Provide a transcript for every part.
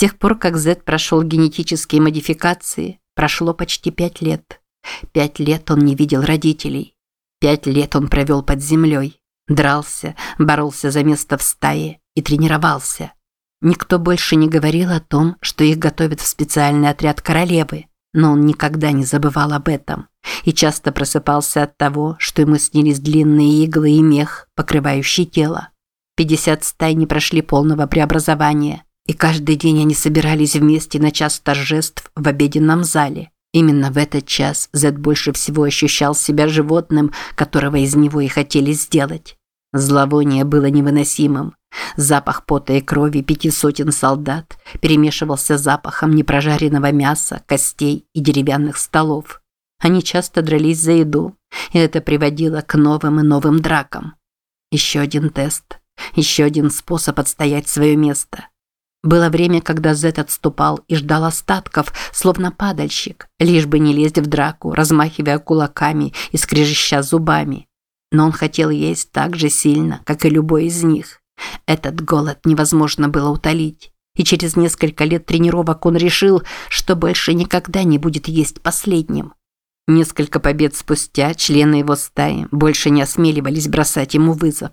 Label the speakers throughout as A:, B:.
A: тех пор, как Зет прошел генетические модификации, прошло почти пять лет. Пять лет он не видел родителей. Пять лет он провел под землей. Дрался, боролся за место в стае и тренировался. Никто больше не говорил о том, что их готовят в специальный отряд королевы, но он никогда не забывал об этом и часто просыпался от того, что ему снились длинные иглы и мех, покрывающий тело. Пятьдесят стай не прошли полного преобразования, и каждый день они собирались вместе на час торжеств в обеденном зале. Именно в этот час Зед больше всего ощущал себя животным, которого из него и хотели сделать. Зловоние было невыносимым. Запах пота и крови пяти сотен солдат перемешивался с запахом непрожаренного мяса, костей и деревянных столов. Они часто дрались за еду, и это приводило к новым и новым дракам. Еще один тест, еще один способ отстоять свое место. Было время, когда Зет отступал и ждал остатков, словно падальщик, лишь бы не лезть в драку, размахивая кулаками и скрежеща зубами. Но он хотел есть так же сильно, как и любой из них. Этот голод невозможно было утолить. И через несколько лет тренировок он решил, что больше никогда не будет есть последним. Несколько побед спустя члены его стаи больше не осмеливались бросать ему вызов.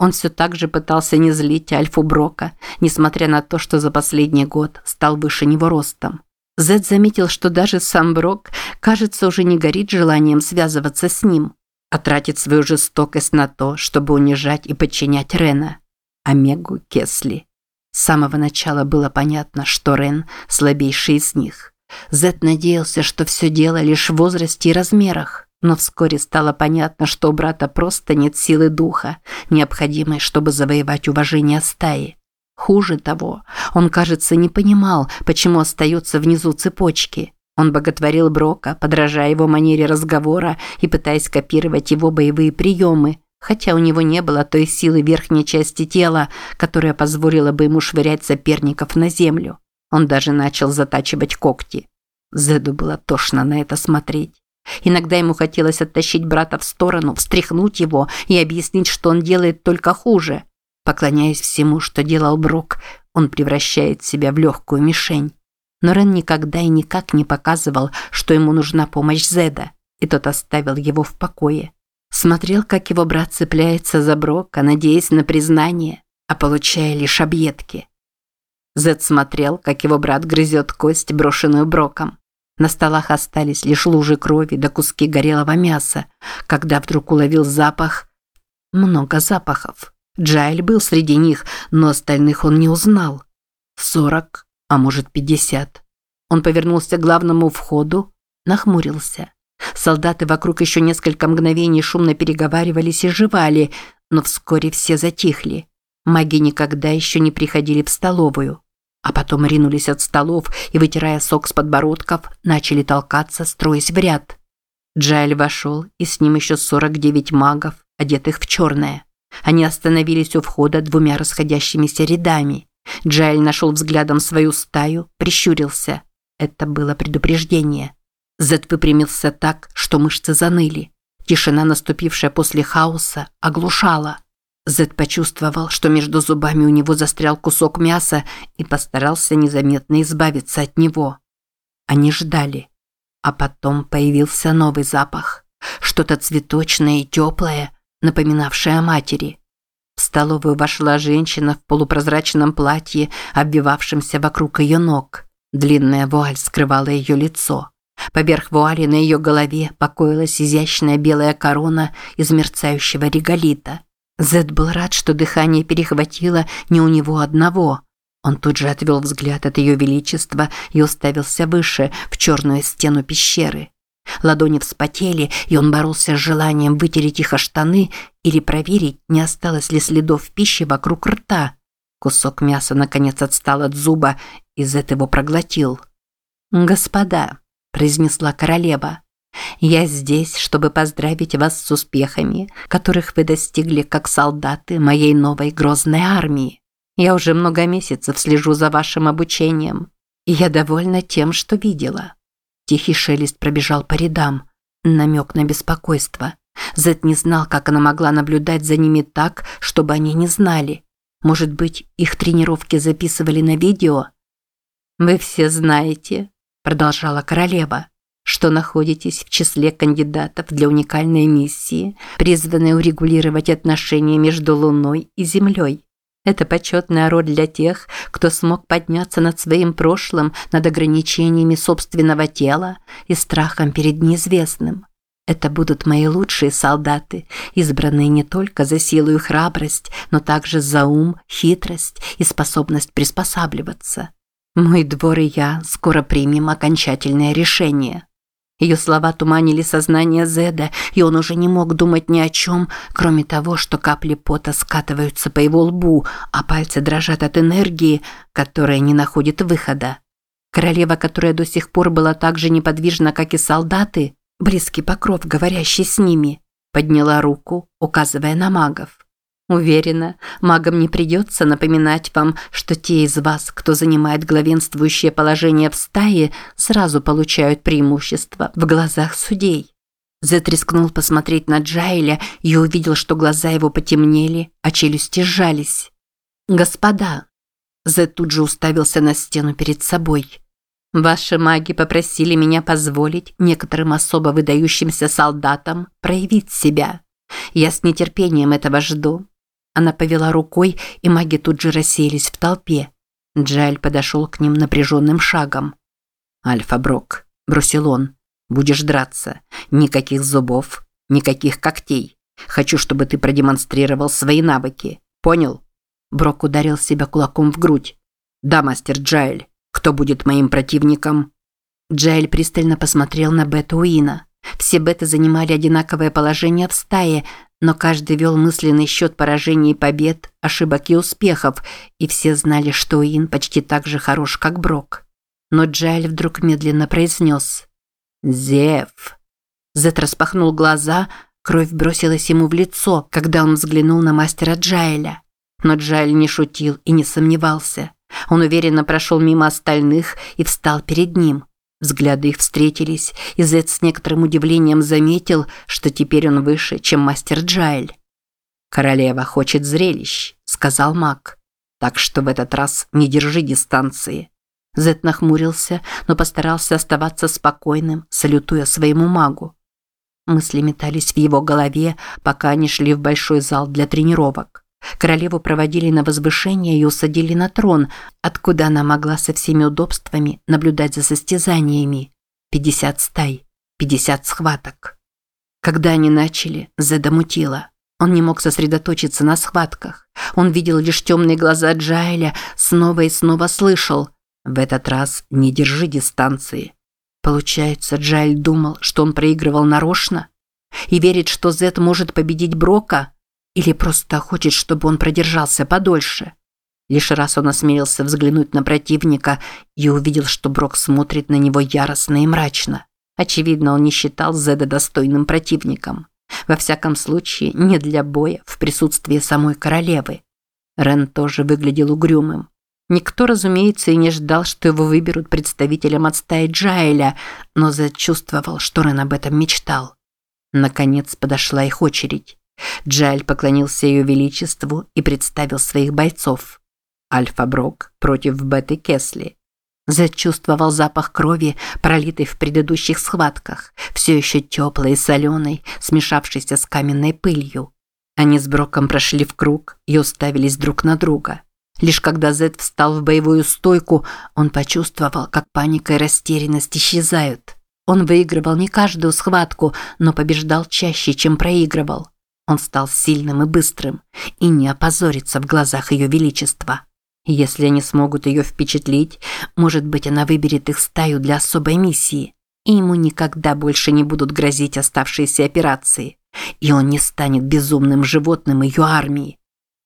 A: Он все так же пытался не злить Альфу Брока, несмотря на то, что за последний год стал выше него ростом. Зед заметил, что даже сам Брок, кажется, уже не горит желанием связываться с ним, а тратит свою жестокость на то, чтобы унижать и подчинять Рена. Омегу Кесли. С самого начала было понятно, что Рен – слабейший из них. Зед надеялся, что все дело лишь в возрасте и размерах. Но вскоре стало понятно, что у брата просто нет силы духа, необходимой, чтобы завоевать уважение стаи. Хуже того, он, кажется, не понимал, почему остается внизу цепочки. Он боготворил Брока, подражая его манере разговора и пытаясь копировать его боевые приемы, хотя у него не было той силы верхней части тела, которая позволила бы ему швырять соперников на землю. Он даже начал затачивать когти. Зеду было тошно на это смотреть. Иногда ему хотелось оттащить брата в сторону, встряхнуть его и объяснить, что он делает только хуже. Поклоняясь всему, что делал Брок, он превращает себя в легкую мишень. Но Рен никогда и никак не показывал, что ему нужна помощь Зеда, и тот оставил его в покое. Смотрел, как его брат цепляется за Брока, надеясь на признание, а получая лишь объедки. Зед смотрел, как его брат грызет кость, брошенную Броком. На столах остались лишь лужи крови да куски горелого мяса, когда вдруг уловил запах... Много запахов. Джайль был среди них, но остальных он не узнал. Сорок, а может пятьдесят. Он повернулся к главному входу, нахмурился. Солдаты вокруг еще несколько мгновений шумно переговаривались и жевали, но вскоре все затихли. Маги никогда еще не приходили в столовую а потом ринулись от столов и, вытирая сок с подбородков, начали толкаться, строясь в ряд. Джайль вошел, и с ним еще 49 магов, одетых в черное. Они остановились у входа двумя расходящимися рядами. Джайль нашел взглядом свою стаю, прищурился. Это было предупреждение. Зет выпрямился так, что мышцы заныли. Тишина, наступившая после хаоса, оглушала – Зед почувствовал, что между зубами у него застрял кусок мяса и постарался незаметно избавиться от него. Они ждали. А потом появился новый запах. Что-то цветочное и теплое, напоминавшее о матери. В столовую вошла женщина в полупрозрачном платье, обвивавшемся вокруг ее ног. Длинная вуаль скрывала ее лицо. Поверх вуали на ее голове покоилась изящная белая корона из мерцающего реголита – Зед был рад, что дыхание перехватило не у него одного. Он тут же отвел взгляд от ее величества и уставился выше, в черную стену пещеры. Ладони вспотели, и он боролся с желанием вытереть их о штаны или проверить, не осталось ли следов пищи вокруг рта. Кусок мяса наконец отстал от зуба, и Зет его проглотил. «Господа», – произнесла королева, я здесь, чтобы поздравить вас с успехами, которых вы достигли как солдаты моей новой грозной армии. Я уже много месяцев слежу за вашим обучением, и я довольна тем, что видела». Тихий шелест пробежал по рядам, намек на беспокойство. Зет не знал, как она могла наблюдать за ними так, чтобы они не знали. Может быть, их тренировки записывали на видео? «Вы все знаете», – продолжала королева, что находитесь в числе кандидатов для уникальной миссии, призванной урегулировать отношения между Луной и Землей. Это почетная роль для тех, кто смог подняться над своим прошлым, над ограничениями собственного тела и страхом перед неизвестным. Это будут мои лучшие солдаты, избранные не только за силу и храбрость, но также за ум, хитрость и способность приспосабливаться. Мой двор и я скоро примем окончательное решение. Ее слова туманили сознание Зеда, и он уже не мог думать ни о чем, кроме того, что капли пота скатываются по его лбу, а пальцы дрожат от энергии, которая не находит выхода. Королева, которая до сих пор была так же неподвижна, как и солдаты, близкий покров, говорящий с ними, подняла руку, указывая на магов. Уверена, магам не придется напоминать вам, что те из вас, кто занимает главенствующее положение в стае, сразу получают преимущество в глазах судей. Зет рискнул посмотреть на Джайля и увидел, что глаза его потемнели, а челюсти сжались. «Господа!» Зет тут же уставился на стену перед собой. «Ваши маги попросили меня позволить некоторым особо выдающимся солдатам проявить себя. Я с нетерпением этого жду, она повела рукой, и маги тут же рассеялись в толпе. Джайль подошел к ним напряженным шагом. «Альфа Брок», – бросил он, – «будешь драться. Никаких зубов, никаких когтей. Хочу, чтобы ты продемонстрировал свои навыки. Понял?» Брок ударил себя кулаком в грудь. «Да, мастер Джайль. Кто будет моим противником?» Джайль пристально посмотрел на Бету Уина. Все беты занимали одинаковое положение в стае, но каждый вел мысленный счет поражений и побед, ошибок и успехов, и все знали, что Уин почти так же хорош, как Брок. Но Джайль вдруг медленно произнес «Зев». Зет распахнул глаза, кровь бросилась ему в лицо, когда он взглянул на мастера Джайля. Но Джайль не шутил и не сомневался. Он уверенно прошел мимо остальных и встал перед ним – Взгляды их встретились, и Зет с некоторым удивлением заметил, что теперь он выше, чем мастер Джайль. «Королева хочет зрелищ», – сказал маг. «Так что в этот раз не держи дистанции». Зет нахмурился, но постарался оставаться спокойным, салютуя своему магу. Мысли метались в его голове, пока они шли в большой зал для тренировок. Королеву проводили на возвышение и усадили на трон, откуда она могла со всеми удобствами наблюдать за состязаниями. 50 стай, 50 схваток. Когда они начали, Зеда. Он не мог сосредоточиться на схватках. Он видел лишь темные глаза Джайля, снова и снова слышал «В этот раз не держи дистанции». Получается, Джайль думал, что он проигрывал нарочно? И верит, что Зед может победить Брока – или просто хочет, чтобы он продержался подольше. Лишь раз он осмелился взглянуть на противника и увидел, что Брок смотрит на него яростно и мрачно. Очевидно, он не считал Зеда достойным противником. Во всяком случае, не для боя в присутствии самой королевы. Рен тоже выглядел угрюмым. Никто, разумеется, и не ждал, что его выберут представителем от стаи Джайля, но Зед чувствовал, что Рен об этом мечтал. Наконец подошла их очередь. Джайль поклонился ее величеству и представил своих бойцов. Альфа Брок против Беты Кесли. Зед чувствовал запах крови, пролитой в предыдущих схватках, все еще теплой и соленой, смешавшейся с каменной пылью. Они с Броком прошли в круг и уставились друг на друга. Лишь когда Зед встал в боевую стойку, он почувствовал, как паника и растерянность исчезают. Он выигрывал не каждую схватку, но побеждал чаще, чем проигрывал. Он стал сильным и быстрым и не опозорится в глазах ее величества. Если они смогут ее впечатлить, может быть, она выберет их стаю для особой миссии, и ему никогда больше не будут грозить оставшиеся операции, и он не станет безумным животным ее армии.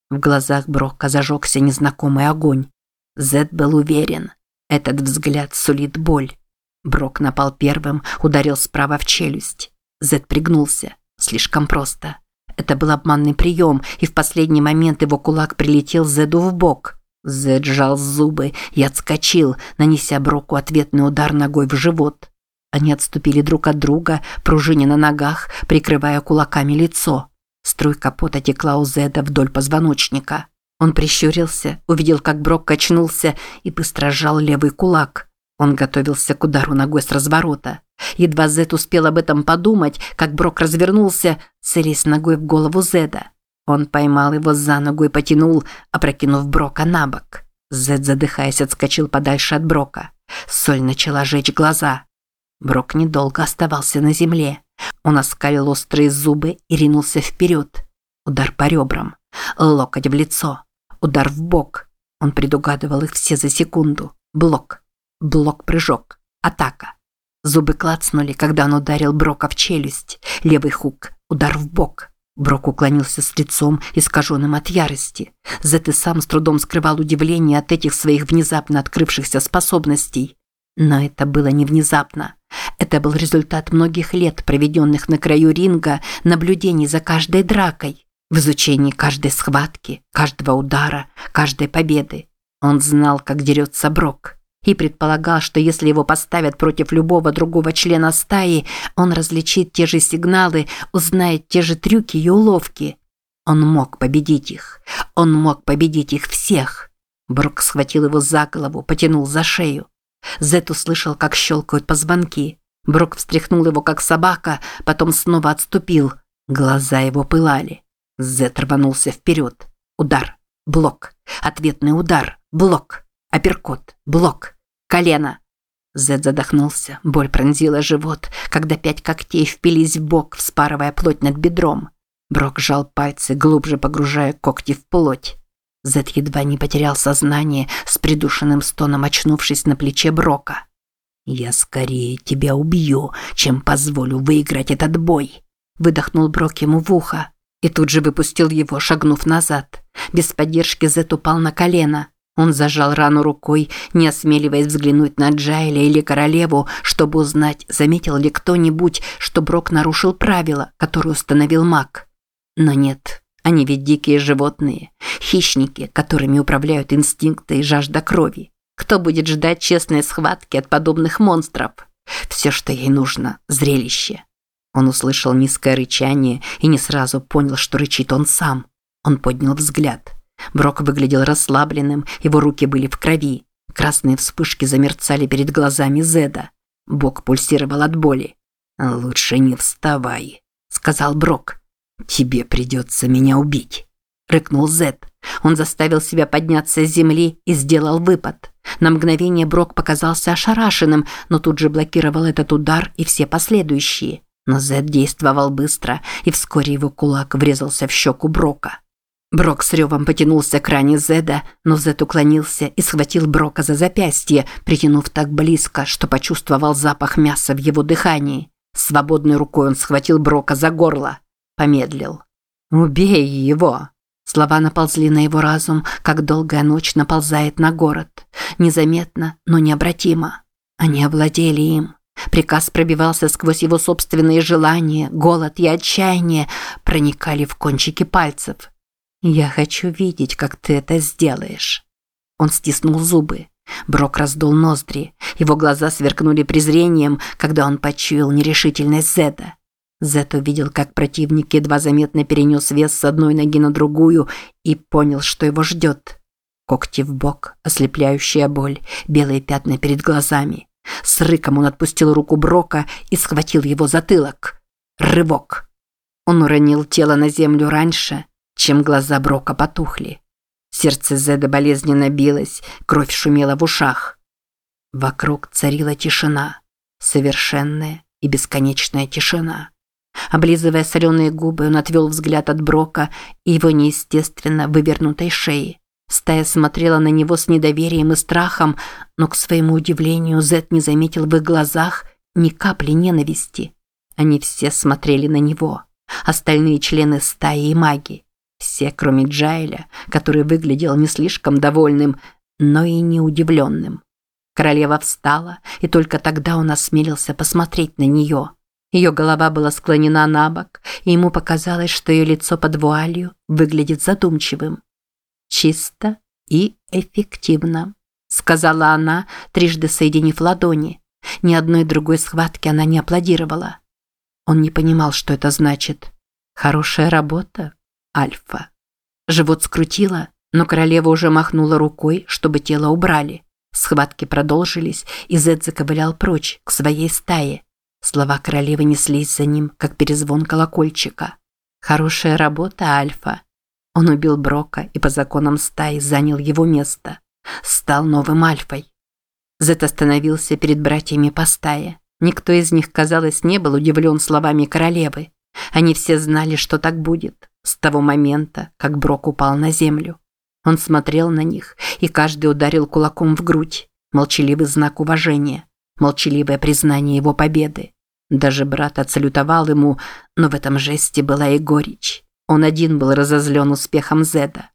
A: В глазах Брока зажегся незнакомый огонь. Зед был уверен, этот взгляд сулит боль. Брок напал первым, ударил справа в челюсть. Зед пригнулся. Слишком просто. Это был обманный прием, и в последний момент его кулак прилетел Зеду в бок. Зед сжал зубы и отскочил, нанеся Броку ответный удар ногой в живот. Они отступили друг от друга, пружиня на ногах, прикрывая кулаками лицо. Струйка пота текла у Зеда вдоль позвоночника. Он прищурился, увидел, как Брок качнулся и быстро сжал левый кулак. Он готовился к удару ногой с разворота. Едва Зед успел об этом подумать, как Брок развернулся, целясь ногой в голову Зеда. Он поймал его за ногу и потянул, опрокинув Брока на бок. Зед, задыхаясь, отскочил подальше от Брока. Соль начала жечь глаза. Брок недолго оставался на земле. Он оскалил острые зубы и ринулся вперед. Удар по ребрам. Локоть в лицо. Удар в бок. Он предугадывал их все за секунду. Блок. Блок-прыжок. Атака. Зубы клацнули, когда он ударил Брока в челюсть. Левый хук. Удар в бок. Брок уклонился с лицом, искаженным от ярости. Зет и сам с трудом скрывал удивление от этих своих внезапно открывшихся способностей. Но это было не внезапно. Это был результат многих лет, проведенных на краю ринга, наблюдений за каждой дракой, в изучении каждой схватки, каждого удара, каждой победы. Он знал, как дерется Брок и предполагал, что если его поставят против любого другого члена стаи, он различит те же сигналы, узнает те же трюки и уловки. Он мог победить их. Он мог победить их всех. Брук схватил его за голову, потянул за шею. Зет услышал, как щелкают позвонки. Брук встряхнул его, как собака, потом снова отступил. Глаза его пылали. Зет рванулся вперед. Удар. Блок. Ответный удар. Блок. Апперкот. Блок колено!» Зед задохнулся, боль пронзила живот, когда пять когтей впились в бок, вспарывая плоть над бедром. Брок сжал пальцы, глубже погружая когти в плоть. Зед едва не потерял сознание, с придушенным стоном очнувшись на плече Брока. «Я скорее тебя убью, чем позволю выиграть этот бой», выдохнул Брок ему в ухо и тут же выпустил его, шагнув назад. Без поддержки Зет упал на колено. Он зажал рану рукой, не осмеливаясь взглянуть на Джайля или королеву, чтобы узнать, заметил ли кто-нибудь, что Брок нарушил правила, которые установил маг. Но нет, они ведь дикие животные, хищники, которыми управляют инстинкты и жажда крови. Кто будет ждать честной схватки от подобных монстров? Все, что ей нужно – зрелище. Он услышал низкое рычание и не сразу понял, что рычит он сам. Он поднял взгляд. Брок выглядел расслабленным, его руки были в крови. Красные вспышки замерцали перед глазами Зеда. Бок пульсировал от боли. «Лучше не вставай», – сказал Брок. «Тебе придется меня убить», – рыкнул Зед. Он заставил себя подняться с земли и сделал выпад. На мгновение Брок показался ошарашенным, но тут же блокировал этот удар и все последующие. Но Зед действовал быстро, и вскоре его кулак врезался в щеку Брока. Брок с ревом потянулся к ране Зеда, но Зед уклонился и схватил Брока за запястье, притянув так близко, что почувствовал запах мяса в его дыхании. Свободной рукой он схватил Брока за горло. Помедлил. «Убей его!» Слова наползли на его разум, как долгая ночь наползает на город. Незаметно, но необратимо. Они овладели им. Приказ пробивался сквозь его собственные желания, голод и отчаяние проникали в кончики пальцев. «Я хочу видеть, как ты это сделаешь». Он стиснул зубы. Брок раздул ноздри. Его глаза сверкнули презрением, когда он почуял нерешительность Зеда. Зед увидел, как противник едва заметно перенес вес с одной ноги на другую и понял, что его ждет. Когти в бок, ослепляющая боль, белые пятна перед глазами. С рыком он отпустил руку Брока и схватил его затылок. Рывок. Он уронил тело на землю раньше, чем глаза Брока потухли. Сердце Зеда болезненно билось, кровь шумела в ушах. Вокруг царила тишина, совершенная и бесконечная тишина. Облизывая соленые губы, он отвел взгляд от Брока и его неестественно вывернутой шеи. Стая смотрела на него с недоверием и страхом, но, к своему удивлению, Зед не заметил в их глазах ни капли ненависти. Они все смотрели на него. Остальные члены стаи и маги. Все, кроме Джайля, который выглядел не слишком довольным, но и не удивленным. Королева встала, и только тогда он осмелился посмотреть на нее. Ее голова была склонена на бок, и ему показалось, что ее лицо под вуалью выглядит задумчивым. «Чисто и эффективно», – сказала она, трижды соединив ладони. Ни одной другой схватки она не аплодировала. Он не понимал, что это значит. «Хорошая работа?» Альфа. Живот скрутило, Но королева уже махнула рукой, чтобы тело убрали. Схватки продолжились, и Зед заковылял прочь, к своей стае. Слова королевы неслись за ним, как перезвон колокольчика. «Хорошая работа, Альфа». Он убил Брока и по законам стаи занял его место. Стал новым Альфой. Зет остановился перед братьями по стае. Никто из них, казалось, не был удивлен словами королевы. Они все знали, что так будет, с того момента, как Брок упал на землю. Он смотрел на них, и каждый ударил кулаком в грудь. Молчаливый знак уважения, молчаливое признание его победы. Даже брат отсалютовал ему, но в этом жесте была и горечь. Он один был разозлен успехом Зеда.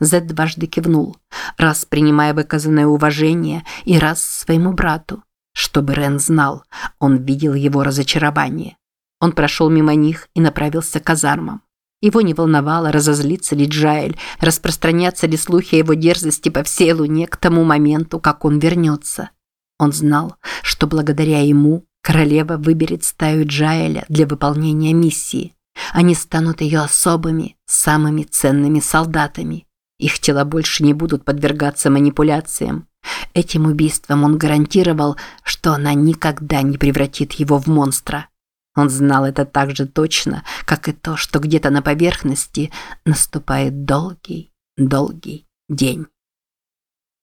A: Зед дважды кивнул, раз принимая выказанное уважение и раз своему брату. Чтобы Рен знал, он видел его разочарование. Он прошел мимо них и направился к казармам. Его не волновало, разозлиться ли Джаэль, распространяться ли слухи о его дерзости по всей Луне к тому моменту, как он вернется. Он знал, что благодаря ему королева выберет стаю Джаэля для выполнения миссии. Они станут ее особыми, самыми ценными солдатами. Их тела больше не будут подвергаться манипуляциям. Этим убийством он гарантировал, что она никогда не превратит его в монстра. Он знал это так же точно, как и то, что где-то на поверхности наступает долгий, долгий день.